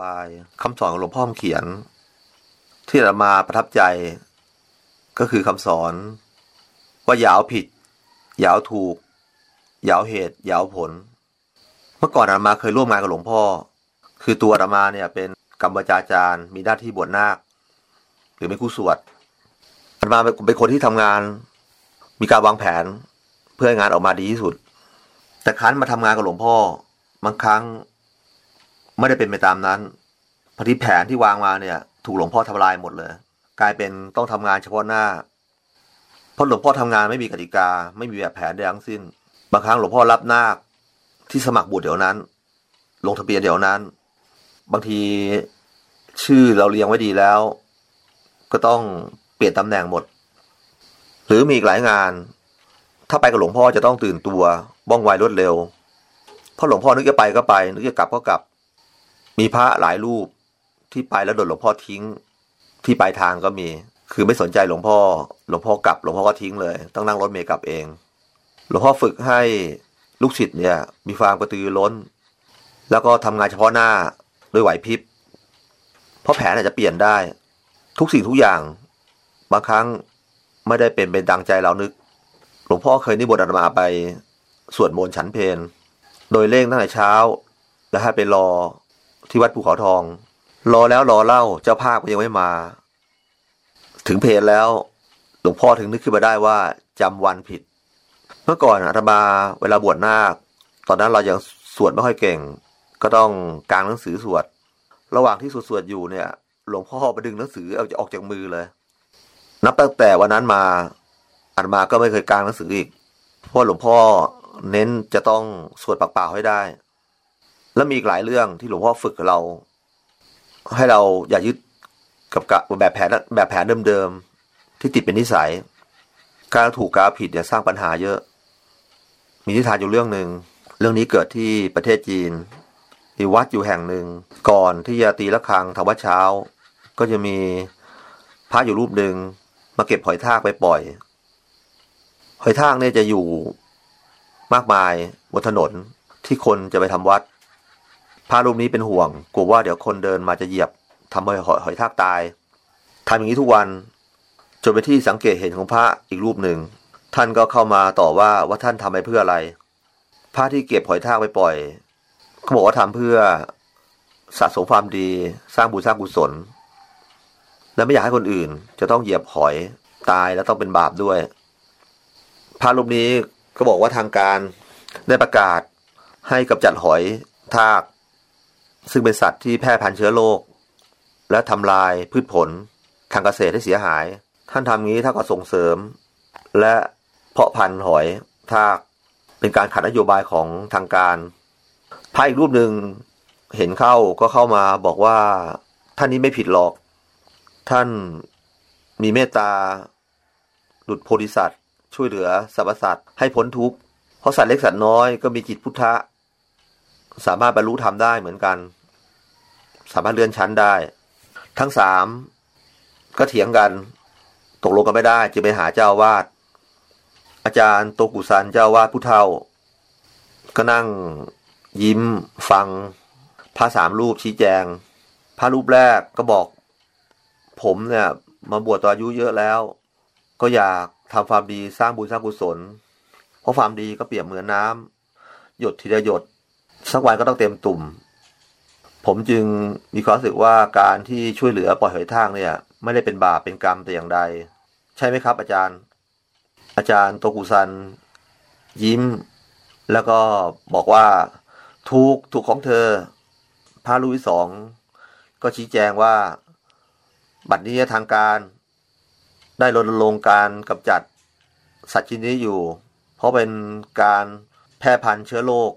บายคำสอนของหลวงพ่อเขียน ที่อามาประทับใจ ก็คือคำสอน ว่าอย่าเอาผิด อย่าเอาถูก อย่าเอาเหตุอย่าเอาผล เมื่อก่อนอามาเคยร่วมงานกับหลวงพ่อ คือตัวอามาเนี่ยเป็นกรรมจาจารย์ มีหน้าที่บวชนาค หรือเป็นครูสวดอามาเป็นคนที่ทำงาน มีการวางแผนเพื่อให้งานออกมาดีที่สุด แต่ครั้นมาทำงานกับหลวงพ่อบางครั้ง ไม่ได้เป็นไปตามนั้นพอดีแผนที่วางมาเนี่ย ถูกหลวงพ่อทำลายหมดเลย กลายเป็นต้องทำงานเฉพาะหน้าเพราะหลวงพ่อทำงานไม่มีกติกา ไม่มีแบบแผนใดทั้งสิ้น บางครั้งหลวงพ่อรับนาคที่สมัครบุตรเดี๋ยวนั้น ลงทะเบียนเดี๋ยวนั้น บางทีชื่อเราเรียงไว้ดีแล้ว ก็ต้องเปลี่ยนตำแหน่งหมด หรือมีอีกหลายงาน ถ้าไปกับหลวงพ่อจะต้องตื่นตัวบ้องไวรวดเร็วเพราะหลวงพ่อนึกจะไปก็ไป นึกจะกลับก็กลับ มีพระหลายรูปที่ไปแล้วโดนหลวงพ่อทิ้ง ที่ปลายทางก็มี คือไม่สนใจหลวงพ่อ หลวงพ่อกลับหลวงพ่อก็ทิ้งเลย ต้องนั่งรถเมล์กลับเอง หลวงพ่อฝึกให้ลูกศิษย์เนี่ย มีความกระตือร้น แล้วก็ทำงานเฉพาะหน้าด้วยไหวพริบ เพราะแผนอาจจะเปลี่ยนได้ ทุกสิ่งทุกอย่าง บางครั้งไม่ได้เป็นเป็นดังใจเรานึก หลวงพ่อเคยนิบนต์อาตมาไปสวดมนต์ฉันเพลโดยเร่งตั้งแต่เช้า แล้วให้ไปรอ ที่วัดภูเขาทอง รอแล้วรอเล่าเจ้าภาพก็ยังไม่มา ถึงเพลแล้วหลวงพ่อถึงนึกขึ้นมาได้ว่าจำวันผิด เมื่อก่อนอาตมาเวลาบวชนาค ตอนนั้นเรายังสวดไม่ค่อยเก่ง ก็ต้องกางหนังสือสวด ระหว่างที่สวดสวดอยู่เนี่ยหลวงพ่อไปดึงหนังสือเอาจะออกจากมือเลย นับตั้งแต่วันนั้นมาอาตมาก็ไม่เคยกางหนังสืออีกเพราะหลวงพ่อเน้นจะต้องสวดปากเปล่าให้ได้ แล้วมีอีกหลายเรื่องที่หลวงพ่อฝึกเรา ให้เราอย่ายึดกับแบบแผนแบบแผนเดิมๆที่ติดเป็นนิสัย การถูกการผิดเนี่ยสร้างปัญหาเยอะ มีนิทานอยู่เรื่องหนึ่งเรื่องนี้เกิดที่ประเทศจีนมีวัดอยู่แห่งหนึ่ง ก่อนที่จะตีละครังทำวัดเช้า ก็จะมีพระอยู่รูปหนึ่งมาเก็บหอยทากไปปล่อย หอยทากเนี่ยจะอยู่มากมายบนถนนที่คนจะไปทำวัด พระรูปนี้เป็นห่วงกลัวว่าเดี๋ยวคนเดินมาจะเหยียบทำให้หอยหอยทากตายทำอย่างนี้ทุกวันจนไปที่สังเกตเห็นของพระอีกรูปหนึ่ง ท่านก็เข้ามาต่อว่าว่าท่านทำไปเพื่ออะไร พระที่เก็บหอยทากไปปล่อยเขาบอกว่าทำเพื่อสะสมความดีสร้างบุญสร้างกุศล และไม่อยากให้คนอื่น จะต้องเหยียบหอยตายแล้วต้องเป็นบาปด้วย พระรูปนี้ก็บอกว่าทางการได้ประกาศให้กับจัดหอยทาก ซึ่งเป็นสัตว์ที่แพร่พันธุ์เชื้อโรคและทำลายพืชผลทางเกษตรให้เสียหาย ท่านทำงี้ถ้าก็ส่งเสริม และเพาะพันธุ์หอยทากเป็นการขัดนโยบายของทางการพระอีกรูปหนึ่งเห็นเข้าก็เข้ามาบอกว่าท่านนี้ไม่ผิดหรอก ท่านมีเมตตาหลุดโพธิสัตว์ ช่วยเหลือสรรพสัตว์ให้พ้นทุกข์เพราะสัตว์เล็กสัตว์น้อยก็มีจิตพุทธะ สามารถบรรลุธรรมได้เหมือนกัน สามารถเลื่อนชั้นได้ ทั้งสามก็เถียงกันตกลงกันไม่ได้จึงไปหาเจ้าวาด อาจารย์โตกุสันเจ้าวาดผู้เฒ่า ก็นั่งยิ้มฟังพระสามรูปชี้แจง พระรูปแรกก็บอก ผมเนี่ยมาบวชตอนอายุเยอะแล้ว ก็อยากทำความดีสร้างบุญสร้างกุศล เพราะความดีก็เปรียบเหมือนน้ำหยดทีละหยด สักวันก็ต้องเต็มตุ่ม ผมจึงมีความรู้สึกว่าการที่ช่วยเหลือปล่อยหอยทากเนี่ย ไม่ได้เป็นบาปเป็นกรรมแต่อย่างใด ใช่ไหมครับ อาจารย์ อาจารย์โตกุซัน ยิ้ม แล้วก็บอกว่า ถูกถูกของเธอพระรูปที่สองก็ชี้แจงว่า บัดนี้ทางการ ได้รณรงค์การกำจัดสัตว์ชนิดนี้อยู่ เพราะเป็นการแพร่พันธุ์เชื้อโรค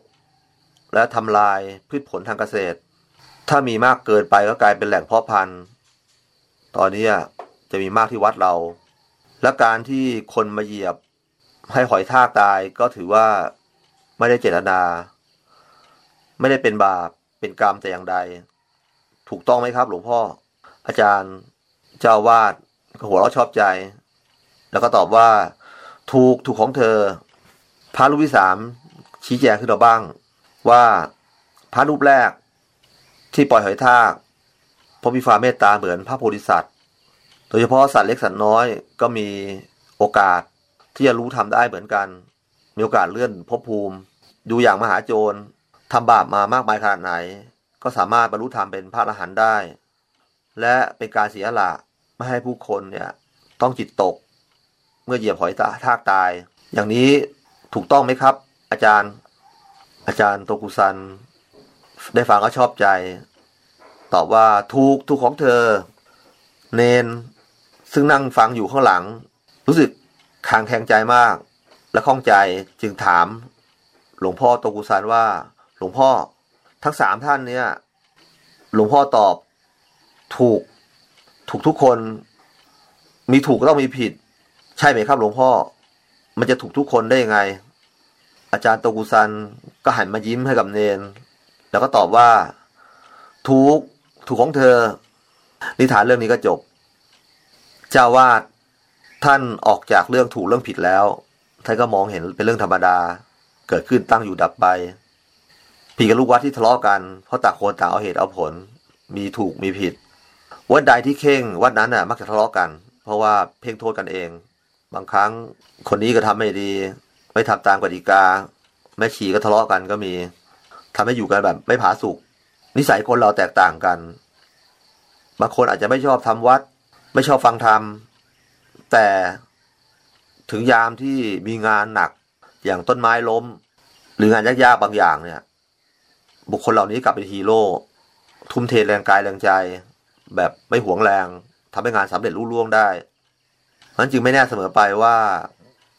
และทำลายพืชผลทางเกษตร ถ้ามีมากเกินไปก็กลายเป็นแหล่งเพาะพันธุ์ตอนนี้จะมีมากที่วัดเรา และการที่คนมาเหยียบให้หอยทากตายก็ถือว่าไม่ได้เจตนา ไม่ได้เป็นบาปเป็นกรรมแต่อย่างใด ถูกต้องไหมครับ หลวงพ่อ อาจารย์เจ้าวาดก็หัวเราชอบใจ แล้วก็ตอบว่า ถูกถูกของเธอ พระรูปที่สามชี้แจงขึ้นมาบ้าง ว่าพระรูปแรก ที่ปล่อยหอยทากเพราะมีความเมตตาเหมือนพระโพธิสัตว์ โดยเฉพาะสัตว์เล็กสัตว์น้อยก็มีโอกาสที่จะรู้ทำได้เหมือนกัน มีโอกาสเลื่อนภพภูมิ ดูอย่างมหาโจรทำบาปมามากมายขนาดไหน ก็สามารถบรรลุธรรมเป็นพระอรหันต์ได้ และเป็นการเสียละไม่ให้ผู้คนเนี่ยต้องจิตตก เมื่อเหยียบหอยตาทากตาย อย่างนี้ถูกต้องไหมครับ อาจารย์ อาจารย์โตกุซัน ได้ฟังก็ชอบใจ ตอบว่าถูกถูกของเธอ เนน ซึ่งนั่งฟังอยู่ข้างหลัง รู้สึกคางแทงใจมาก และข้องใจจึงถาม หลวงพ่อโตกุซันว่า หลวงพ่อทั้งสามท่านเนี่ย หลวงพ่อตอบ ถูก ถูกทุกคน มีถูกก็ต้องมีผิด ใช่ไหมครับ หลวงพ่อ มันจะถูกทุกคนได้ยังไง อาจารย์โตกุซันก็หันมายิ้มให้กับเนน แล้วก็ตอบว่าถูกถูกของเธอ นิทานเรื่องนี้ก็จบ เจ้าวาดท่านออกจากเรื่องถูกเรื่องผิดแล้ว ท่านก็มองเห็นเป็นเรื่องธรรมดา เกิดขึ้นตั้งอยู่ดับไปพี่กับลูกวัดที่ทะเลาะกัน เพราะต่างคนต่างเอาเหตุเอาผล มีถูกมีผิด วัดใดที่เข่งวัดนั้นน่ะ มักจะทะเลาะกัน เพราะว่าเพ่งโทษกันเอง บางครั้งคนนี้ก็ทำไม่ดี ไม่ทำตามกติกา แม่ชีก็ทะเลาะกันก็มี ทำให้อยู่กันแบบไม่ผาสุกนิสัยคนเราแตกต่างกัน บางคนอาจจะไม่ชอบทำวัด ไม่ชอบฟังธรรม แต่ถึงยามที่มีงานหนักอย่างต้นไม้ล้ม หรืองานยากๆบางอย่างเนี่ย บุคคลเหล่านี้กลับเป็นฮีโร่ทุ่มเทแรงกายแรงใจ แบบไม่หวงแรงทำให้งานสำเร็จรุ่ล่วงได้นั้นจึงไม่แน่เสมอไปว่า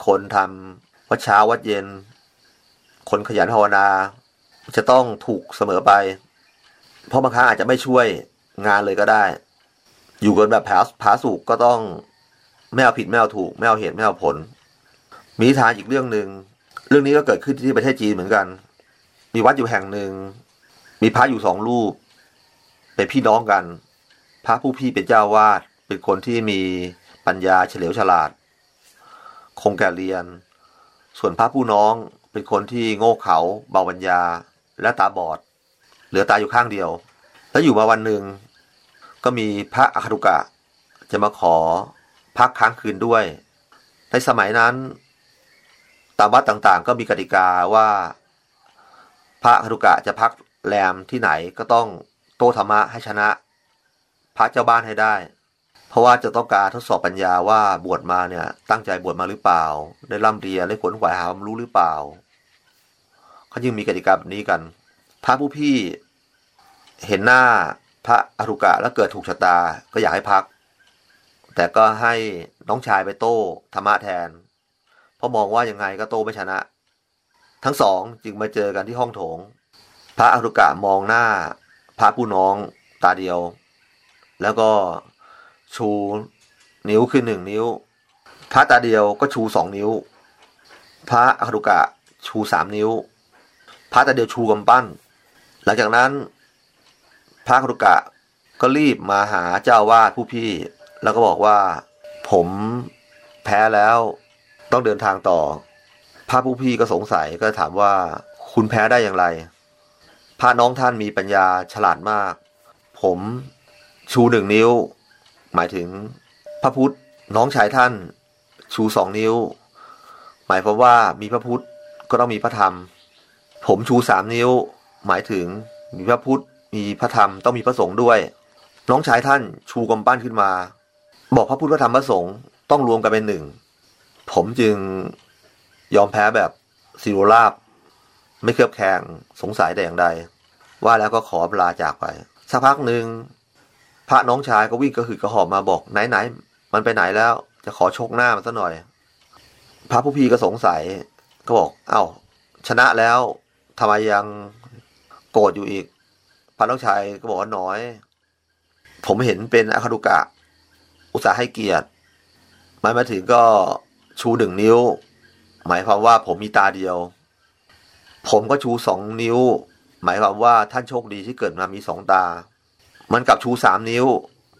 คนทำวัดเช้าวัดเย็น คนขยันภาวนา จะต้องถูกเสมอไป เพราะบางครั้งอาจจะไม่ช่วยงานเลยก็ได้ อยู่กันแบบผาผาสุกก็ต้องไม่เอาผิดไม่เอาถูกไม่เอาเหตุไม่เอาผล มีนิทานอีกเรื่องหนึ่งเรื่องนี้ก็เกิดขึ้นที่ประเทศจีนเหมือนกัน มีวัดอยู่แห่งหนึ่ง มีพระอยู่สองรูป เป็นพี่น้องกัน พระผู้พี่เป็นเจ้าวาด เป็นคนที่มีปัญญาเฉลียวฉลาด คงแก่เรียน ส่วนพระผู้น้องเป็นคนที่โง่เขลาเบาปัญญา และตาบอด เหลือตาอยู่ข้างเดียว แล้วอยู่มาวันหนึ่ง ก็มีพระอคตุกะ จะมาขอพักค้างคืนด้วย ในสมัยนั้น ตามวัดต่างๆ ก็มีกติกาว่า พระอคตุกะจะพักแรมที่ไหนก็ต้องโตธรรมะให้ชนะ พระเจ้าบ้านให้ได้ เพราะว่าจะต้องการทดสอบปัญญาว่าบวชมาเนี่ยตั้งใจบวชมาหรือเปล่า ได้ร่ำเรียนได้ขวนขวายหาความรู้หรือเปล่า เขาจึงมีกติกาแบบนี้กัน พระผู้พี่เห็นหน้าพระอรุกะแล้วเกิดถูกชะตาก็อยากให้พัก แต่ก็ให้น้องชายไปโต้ธรรมะแทน เพราะมองว่ายังไงก็โต้ไม่ชนะ ทั้งสองจึงมาเจอกันที่ห้องโถง พระอรุกะมองหน้า พระผู้น้องตาเดียว แล้วก็ชูนิ้วขึ้นหนึ่งนิ้ว พระตาเดียวก็ชูสองนิ้ว พระอรุกะชูสามนิ้ว พระตาเดียวชูกำปั้น หลังจากนั้น พระอรุกะก็รีบมาหาเจ้าวาดผู้พี่ แล้วก็บอกว่า ผมแพ้แล้วต้องเดินทางต่อ พระผู้พี่ก็สงสัยก็ถามว่าคุณแพ้ได้อย่างไร พระน้องท่านมีปัญญาฉลาดมาก ผมชูหนึ่งนิ้ว หมายถึงพระพุทธน้องชายท่าน ชูสองนิ้ว หมายความว่ามีพระพุทธก็ต้องมีพระธรรม ผมชูสามนิ้ว หมายถึงมีพระพุทธ มีพระธรรมต้องมีพระสงฆ์ด้วย น้องชายท่านชูกำปั้นขึ้นมา บอกพระพุทธพระธรรมพระสงฆ์ต้องรวมกันเป็นหนึ่ง ผมจึงยอมแพ้แบบสิโรราบ ไม่เคลือบแคลงสงสัยแต่อย่างใด ว่าแล้วก็ขอลาจากไป สักพักหนึ่งพระน้องชายก็วิ่งกระหืดกระหอบมาบอกไหนไหนมันไปไหนแล้วจะขอชกหน้ามันซะหน่อย พระผู้พีก็สงสัยก็บอกเอา้าชนะแล้ว ทำไมยังโกรธอยู่อีกพระน้องชายก็บอกว่าน้อย ผมเห็นเป็นอคาดุกะ อุตส่าห์ให้เกียรติมันมาถึงก็ชูหนึ่งนิ้ว หมายความว่าผมมีตาเดียว ผมก็ชูสองนิ้ว หมายความว่าท่านโชคดีที่เกิดมามีสองตา มันกับชูสามนิ้ว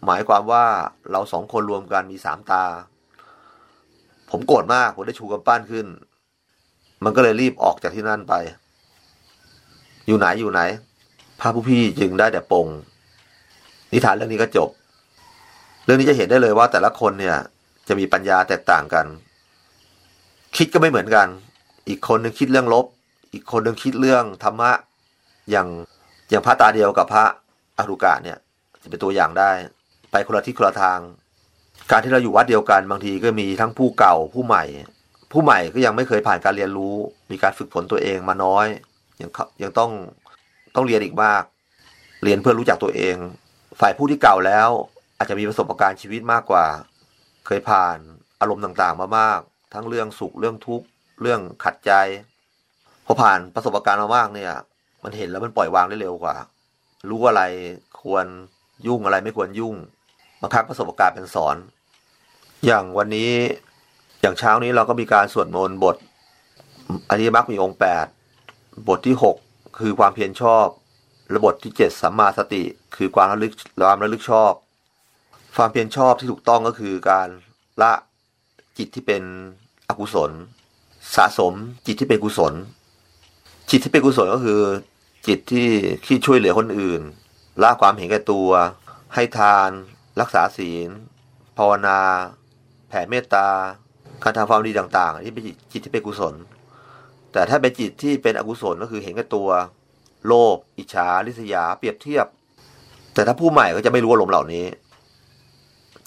หมายความว่าเราสองคนรวมกันมีสามตา ผมโกรธมากผมได้ชูกำปั้นขึ้น มันก็เลยรีบออกจากที่นั่นไป อยู่ไหนอยู่ไหน พระผู้พี่จึงได้แต่ปงนิทานเรื่องนี้ก็จบ เรื่องนี้จะเห็นได้เลยว่าแต่ละคนเนี่ย จะมีปัญญาแตกต่างกัน คิดก็ไม่เหมือนกัน อีกคนหนึ่งคิดเรื่องลบ อีกคนหนึ่งคิดเรื่องธรรมะ อย่างอย่างพระตาเดียวกับพระอรุกะเนี่ย จะเป็นตัวอย่างได้ ไปคนละทิศคนละทาง การที่เราอยู่วัดเดียวกัน บางทีก็มีทั้งผู้เก่าผู้ใหม่ ผู้ใหม่ก็ยังไม่เคยผ่านการเรียนรู้ มีการฝึกฝนตัวเองมาน้อย ยังยังต้องต้องเรียนอีกมาก เรียนเพื่อรู้จักตัวเอง ฝ่ายผู้ที่เก่าแล้ว อาจจะมีประสบการณ์ชีวิตมากกว่า เคยผ่านอารมณ์ต่างๆ มามาก ทั้งเรื่องสุขเรื่องทุกข์เรื่องขัดใจพอผ่านประสบการณ์มามากเนี่ย มันเห็นแล้วมันปล่อยวางได้เร็วกว่า รู้อะไรควรยุ่งอะไรไม่ควรยุ่งบางครั้งประสบการณ์เป็นสอน อย่างวันนี้อย่างเช้านี้เราก็มีการสวดมนต์บทอริยมรรคมีองค์แปด บทที่หกคือความเพียรชอบ ระบทที่เจ็ดสัมมาสติ คือความระลึกความระลึกชอบ ความเพียรชอบที่ถูกต้องก็คือการละจิตที่เป็นอกุศล สะสมจิตที่เป็นกุศล จิตที่เป็นกุศลก็คือ จิตที่คิดช่วยเหลือคนอื่นละความเห็นแก่ตัว ให้ทาน รักษาศีล ภาวนา แผ่เมตตา การทำความดีต่างๆ ที่เป็นจิตที่เป็นกุศล แต่ถ้าเป็นจิตที่เป็นอกุศลก็คือเห็นแก่ตัว โลภอิจฉาริษยา เปรียบเทียบ แต่ถ้าผู้ใหม่ก็จะไม่รู้อารมณ์เหล่านี้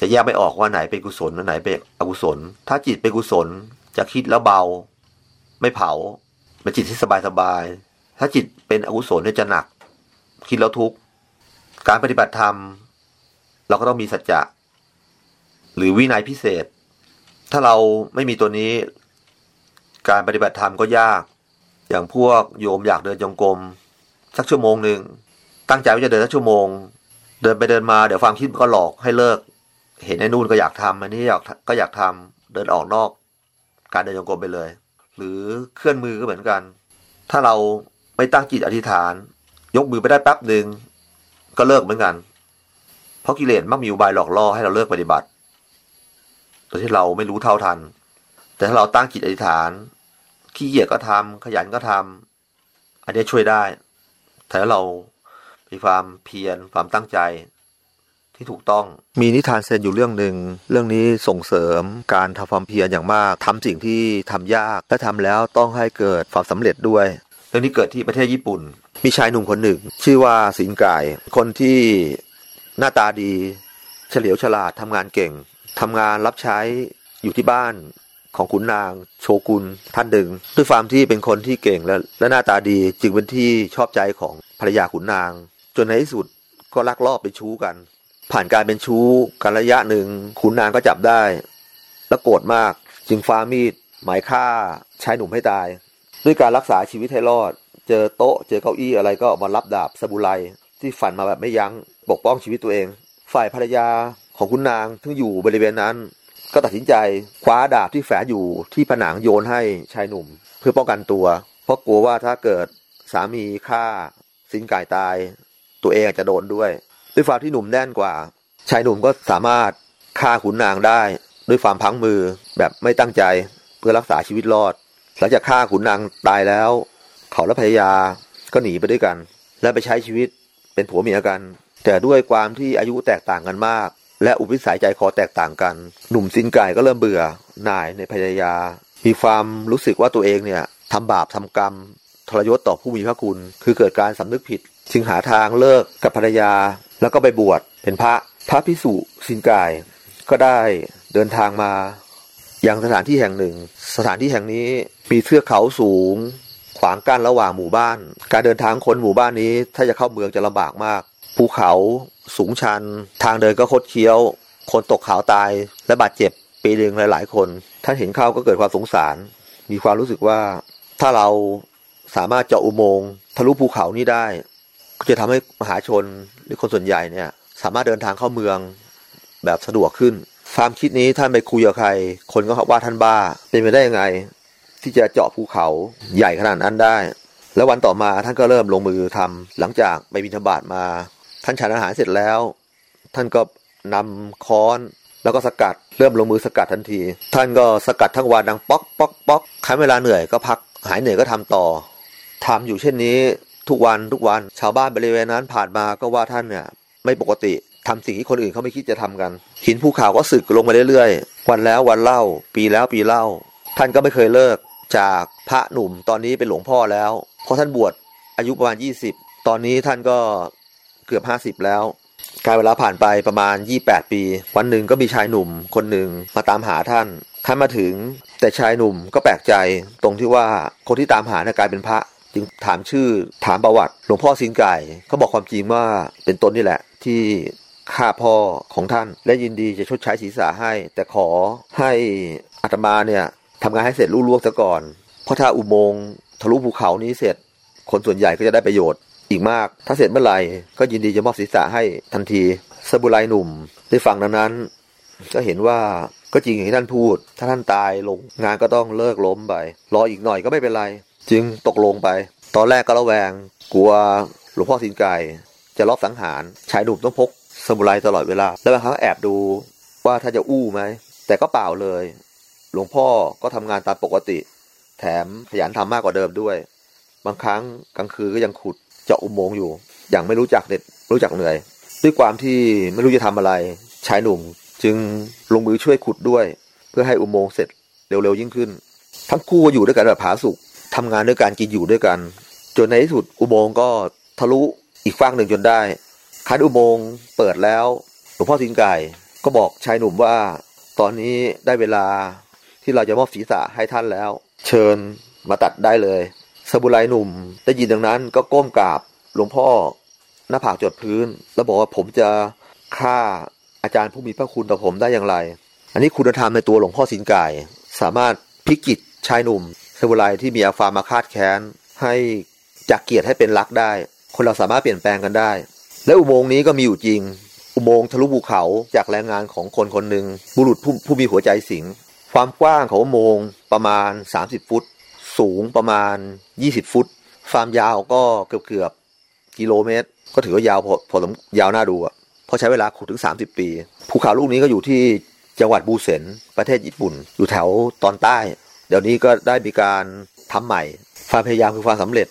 จะแยกไม่ออกว่าไหนเป็นกุศลไหนเป็นอกุศล ถ้าจิตเป็นกุศลจะคิดแล้วเบา ไม่เผาเป็นจิตที่สบายๆถ้าจิตเป็นอกุศลเนี่ยจะหนัก คิดแล้วทุกข์การปฏิบัติธรรม เราก็ต้องมีสัจจะหรือวินัยพิเศษ ถ้าเราไม่มีตัวนี้ การปฏิบัติธรรมก็ยาก อย่างพวกโยมอยากเดินจงกรมสักชั่วโมงหนึ่งตั้งใจว่าจะเดินสักชั่วโมง เดินไปเดินมาเดี๋ยวความคิดมันก็หลอกให้เลิก เห็นไอ้นู่นก็อยากทำอันนี้อยากก็อยากทำเดินออกนอก การเดินจงกรมไปเลย หรือเคลื่อนมือก็เหมือนกัน ถ้าเราไม่ตั้งจิตอธิษฐาน ยกมือไปได้แป๊บหนึ่งก็เลิกเหมือนกัน เพราะกิเลสมักมีอุบายหลอกล่อให้เราเลิกปฏิบัติโดยที่เราไม่รู้เท่าทัน แต่ถ้าเราตั้งจิตอธิษฐาน ขี้เกียจก็ทำขยันก็ทำอันนี้ช่วยได้แต่ถ้าเรามีความเพียรความตั้งใจที่ถูกต้องมีนิทานเซนอยู่เรื่องหนึ่งเรื่องนี้ส่งเสริมการทำความเพียรอย่างมากทำสิ่งที่ทำยากและทำแล้วต้องให้เกิดความสำเร็จด้วย เรื่องนี้เกิดที่ประเทศญี่ปุ่น มีชายหนุ่มคนหนึ่ง ชื่อว่าสิงกายคนที่หน้าตาดี เฉลียวฉลาดทำงานเก่งทำงานรับใช้อยู่ที่บ้าน ของขุนนาง โชกุนท่านหนึ่งด้วยความที่เป็นคนที่เก่งและและหน้าตาดีจึงเป็นที่ชอบใจของภรรยาขุนนาง จนในที่สุดก็ลักลอบไปชู้กัน ผ่านการเป็นชู้กันระยะหนึ่งขุนนางก็จับได้ และโกรธมากจึงฟ้ามีดหมายฆ่าชายหนุ่มให้ตาย ด้วยการรักษาชีวิตให้รอด เจอโต๊ะ เจอเก้าอี้อะไรก็มารับดาบสบุไลที่ฝันมาแบบไม่ยัง้งปกป้องชีวิตตัวเอง ฝ่ายภรรยาของคุณนางที่อยู่บริเวณนั้น ก็ตัดสินใจคว้าดาบที่แฝงอยู่ที่ผนังโยนให้ชายหนุ่ม เพื่อป้องกันตัว เพราะกลัวว่าถ้าเกิดสามีฆ่าสินกายตาย ตัวเองจะโดนด้วย ด้วยความที่หนุ่มแน่นกว่า ชายหนุ่มก็สามารถฆ่าขุนนางได้ ด้วยความพังมือแบบไม่ตั้งใจเพื่อรักษาชีวิตรอด หลังจากฆ่าขุนนางตายแล้ว เขาและภรรยาก็หนีไปด้วยกัน และไปใช้ชีวิตเป็นผัวเมียกัน แต่ด้วยความที่อายุแตกต่างกันมาก และอุปนิสัยใจคอแตกต่างกัน หนุ่มสินไก่ก็เริ่มเบื่อหน่ายในภรรยา มีความรู้สึกว่าตัวเองเนี่ยทำบาปทำกรรม ทรยศต่อผู้มีพระคุณ คือเกิดการสำนึกผิด จึงหาทางเลิกกับภรรยา แล้วก็ไปบวชเป็นพระพระพิสุสินกาย ก็ได้เดินทางมายังสถานที่แห่งหนึ่ง สถานที่แห่งนี้มีเทือกเขาสูง ขวางกั้นระหว่างหมู่บ้าน การเดินทางคนหมู่บ้านนี้ ถ้าจะเข้าเมืองจะลำบากมาก ภูเขาสูงชัน ทางเดินก็คดเคี้ยว คนตกเขาตายและบาดเจ็บปีหนึ่งหลาย ๆ คน ท่านเห็นเข้าก็เกิดความสงสาร มีความรู้สึกว่าถ้าเราสามารถเจาะอุโมงค์ทะลุภูเขานี้ได้ ก็จะทำให้มหาชนหรือคนส่วนใหญ่เนี่ย สามารถเดินทางเข้าเมืองแบบสะดวกขึ้นความคิดนี้ท่านไปคุยกับใคร คนก็ว่าท่านบ้า เป็นไปได้ยังไง ที่จะเจาะภูเขาใหญ่ขนาดนั้นได้ แล้ววันต่อมาท่านก็เริ่มลงมือทำหลังจากไปบิณฑบาตมา ท่านฉันอาหารเสร็จแล้ว ท่านก็นำค้อนแล้วก็สกัดเริ่มลงมือสกัดทันที ท่านก็สกัดทั้งวันดังป๊อกป๊อกป๊อกคันเวลาเหนื่อยก็พักหายเหนื่อยก็ทำต่อทำอยู่เช่นนี้ทุกวันทุกวันชาวบ้านบริเวณนั้นผ่านมาก็ว่าท่านเนี่ยไม่ปกติทำสิ่งที่คนอื่นเขาไม่คิดจะทำกัน หินภูเขาก็สึกลงมาเรื่อยๆ วันแล้ววันเล่า ปีแล้วปีเล่า ท่านก็ไม่เคยเลิกจากพระหนุ่มตอนนี้เป็นหลวงพ่อแล้ว เพราะท่านบวชอายุประมาณ 20 ตอนนี้ท่านก็ กือบ50แล้วการเวลาผ่านไปประมาณ 28 ปี วันหนึ่งก็มีชายหนุ่มคนหนึ่งมาตามหาท่าน ท่านมาถึงแต่ชายหนุ่มก็แปลกใจตรงที่ว่าคนที่ตามหาน่ะกลายเป็นพระ จึงถามชื่อถามประวัติหลวงพ่อสินไก่เขาบอกความจริงว่าเป็นตนนี่แหละที่ฆ่าพ่อของท่าน และยินดีจะชดใช้ศีรษะให้ แต่ขอให้อาตมาเนี่ยทำงานให้เสร็จรุ่ล่วงซะก่อน เพราะถ้าอุโมงค์ทะลุภูเขานี้เสร็จ คนส่วนใหญ่ก็จะได้ประโยชน์ อีกมาก ถ้าเสร็จเมื่อไหร่ก็ยินดีจะมอบศีรษะให้ทันทีสบุไรหนุ่มได้ฟังดังนั้น ก็เห็นว่าก็จริงอย่างที่ท่านพูด ถ้าท่านตายลงงานก็ต้องเลิกล้มไป รออีกหน่อยก็ไม่เป็นไร จึงตกลงไป ตอนแรกก็ระแวง กลัวหลวงพ่อสินไก่จะลอบสังหาร ชายหนุ่มต้องพกสมุไรตลอดเวลา แล้วบางครั้งแอบดูว่าถ้าจะอู้ไหม แต่ก็เปล่าเลย หลวงพ่อก็ทำงานตามปกติ แถมขยันทำมากกว่าเดิมด้วย บางครั้งกลางคืนก็ยังขุด เจาะอุโมงค์อยู่ อย่างไม่รู้จักเด็ดรู้จักเหนื่อย ด้วยความที่ไม่รู้จะทำอะไรชายหนุ่มจึงลงมือช่วยขุดด้วย เพื่อให้อุโมงค์เสร็จเร็วๆยิ่งขึ้น ทั้งคู่อยู่ด้วยกันแบบผาสุกทำงานด้วยกันกินอยู่ด้วยกัน จนในที่สุดอุโมงค์ก็ทะลุอีกฝั่งหนึ่งจนได้ คันอุโมงค์เปิดแล้วหลวงพ่อสิงไก่ก็บอกชายหนุ่มว่าตอนนี้ได้เวลาที่เราจะมอบศีรษะให้ท่านแล้ว เชิญมาตัดได้เลย สบุไรหนุ่มได้ยินดังนั้นก็ก้มกราบหลวงพ่อหน้าผากจดพื้น แล้วบอกว่าผมจะฆ่าอาจารย์ผู้มีพระคุณต่อผมได้อย่างไร อันนี้คุณธรรมในตัวหลวงพ่อสินไก่สามารถพิกจิตชายหนุ่มสบุไรที่มีอาฟามาคาดแค้นให้จากเกียรติให้เป็นรักได้ คนเราสามารถเปลี่ยนแปลงกันได้ และอุโมงค์นี้ก็มีอยู่จริง อุโมงค์ทะลุภูเขาจากแรงงานของคนคนหนึ่งบุรุษผู้ผู้มีหัวใจสิงความกว้างของอุโมงค์ประมาณ 30 ฟุต สูงประมาณ 20 ฟุต ความยาวก็เกือบเกือบกิโลเมตร ก็ถือว่ายาวพอพอสมยาวน่าดูอะเพราะใช้เวลาขุดถึง 30 ปีภูเขาลูกนี้ก็อยู่ที่จังหวัดบูเซนประเทศญี่ปุ่น อยู่แถวตอนใต้ เดี๋ยวนี้ก็ได้มีการทำใหม่ความพยายามคือความสำเร็จ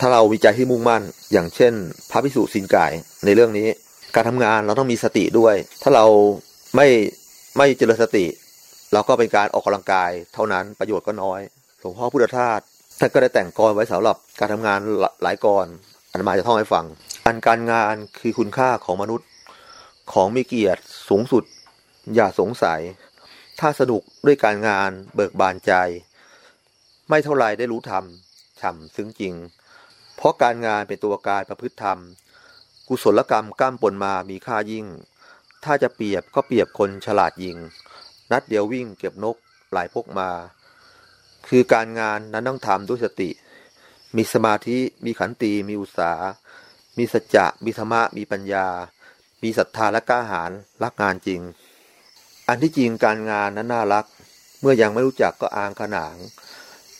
ถ้าเราวิจัยที่มุ่งมั่น อย่างเช่น พระพิสุสินกายในเรื่องนี้ การทำงานเราต้องมีสติด้วย ถ้าเราไม่ไม่เจริญสติ เราก็เป็นการออกกำลังกายเท่านั้นประโยชน์ก็น้อย หลวงพ่อพุทธทาสท่านก็ได้แต่งกรไว้สำหรับการทำงานหลายกรอาตมาจะท่องให้ฟังอันการงานคือคุณค่าของมนุษย์ของมีเกียรติสูงสุด อย่าสงสัย ถ้าสนุกด้วยการงานเบิกบานใจ ไม่เท่าไรได้รู้ธรรมฉ่ำซึ้งจริง เพราะการงานเป็นตัวการประพฤติธรรม กุศลกรรมก้ามปนมามีค่ายิ่ง ถ้าจะเปรียบก็เปรียบคนฉลาดยิง นัดเดียววิ่งเก็บนกหลายพกมา คือการงานนั้นต้องทำด้วยสติ มีสมาธิมีขันติมีอุตสาหมีสัจจะมีธรรมะมีปัญญา มีศรัทธาและกล้าหาญรักงานจริง อันที่จริงการงานนั้นน่ารัก เมื่อยังไม่รู้จักก็อางขนาง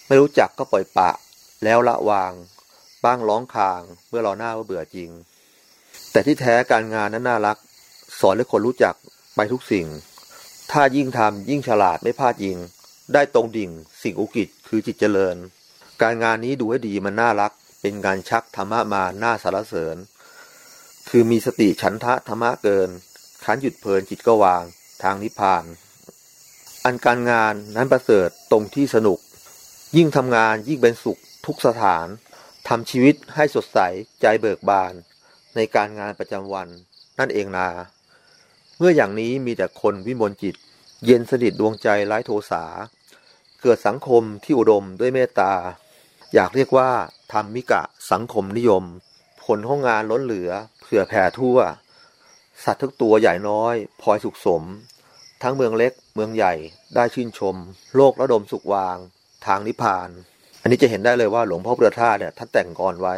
ไม่รู้จักก็ปล่อยปะ แล้วละวาง บ้างร้องคาง เมื่อเราหน้าว่าเบื่อจริง แต่ที่แท้การงานนั้นน่ารัก สอนให้คนรู้จักไปทุกสิ่ง ถ้ายิ่งทำยิ่งฉลาดไม่พลาดยิง ได้ตรงดิ่ง สิ่งอุกิจคือจิตเจริญ การงานนี้ดูให้ดีมันน่ารัก เป็นการชักธรรมะมาหน้าสารเสริญ คือมีสติฉันทะธรรมะเกินขันหยุดเพลินจิตก็วาง ทางนิพพาน อันการงานนั้นประเสริฐตรงที่สนุก ยิ่งทำงานยิ่งเป็นสุขทุกสถานทำชีวิตให้สดใสใจเบิกบาน ในการงานประจำวัน นั่นเองนา เมื่ออย่างนี้มีแต่คนวิมลจิต เย็นสนิทดวงใจไร้โทสา เกิดสังคมที่อุดมด้วยเมตตา อยากเรียกว่าธรรมิกะสังคมนิยม ผลของงานล้นเหลือ เผื่อแผ่ทั่ว สัตว์ทุกตัวใหญ่น้อยพลอยสุขสม ทั้งเมืองเล็กเมืองใหญ่ได้ชื่นชม โลกระดมสุขวาง ทางนิพพาน อันนี้จะเห็นได้เลยว่าหลวงพ่อพุทธทาสเนี่ยท่านแต่งกรไว้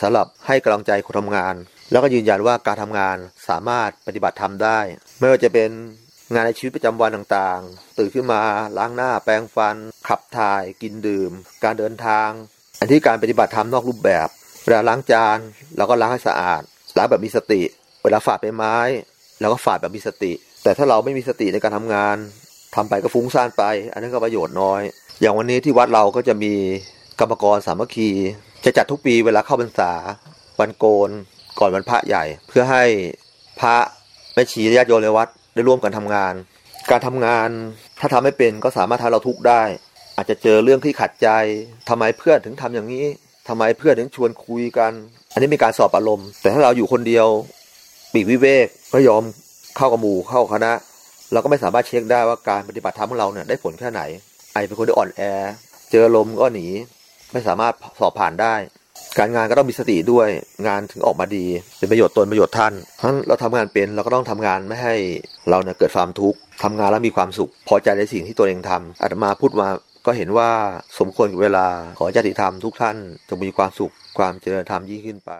สำหรับให้กำลังใจคนทำงาน แล้วก็ยืนยันว่าการทำงานสามารถปฏิบัติทำได้ ไม่ว่าจะเป็น งานในชีวิตประจำวันต่างๆ ตื่นขึ้นมาล้างหน้าแปรงฟัน ขับถ่าย กินดื่ม การเดินทาง อันที่การปฏิบัติธรรมนอกรูปแบบเวลาล้างจานเราก็ล้างให้สะอาดล้างแบบมีสติ เวลาฝาดใบไม้เราก็ฝาดแบบมีสติ แต่ถ้าเราไม่มีสติในการทำงานทำไปก็ฟุ้งซ่านไป อันนั้นก็ประโยชน์น้อย อย่างวันนี้ที่วัดเราก็จะมีกรรมกรสามัคคี จะจัดทุกปีเวลาเข้าพรรษาวันโกนก่อนวันพระใหญ่ เพื่อให้พระแม่ชีญาติโยมในวัด ได้ร่วมกันทำงาน การทำงานถ้าทำไม่เป็นก็สามารถทำเราทุกข์ได้ อาจจะเจอเรื่องที่ขัดใจทำไมเพื่อนถึงทำอย่างนี้ทำไมเพื่อนถึงชวนคุยกัน อันนี้เป็นการสอบอารมณ์ แต่ถ้าเราอยู่คนเดียวปีกวิเวกก็ยอมเข้ากับหมู่เข้าคณะ เราก็ไม่สามารถเช็คได้ว่าการปฏิบัติธรรมของเราเนี่ยได้ผลแค่ไหน ไอเป็นคนที่อ่อนแอ เจอลมก็หนี ไม่สามารถสอบผ่านได้ การงานก็ต้องมีสติด้วยงานถึงออกมาดี เป็นประโยชน์ตนประโยชน์ท่านเพราะฉะนั้นเราทำงานเป็นเราก็ต้องทำงานไม่ให้เราเนี่ยเกิดความทุกข์ทำงานแล้วมีความสุข พอใจในสิ่งที่ตัวเองทำอาตมาพูดมาก็เห็นว่าสมควรกับเวลาขอญาติธรรมทุกท่านจงมีความสุขความเจริญธรรมยิ่งขึ้นไป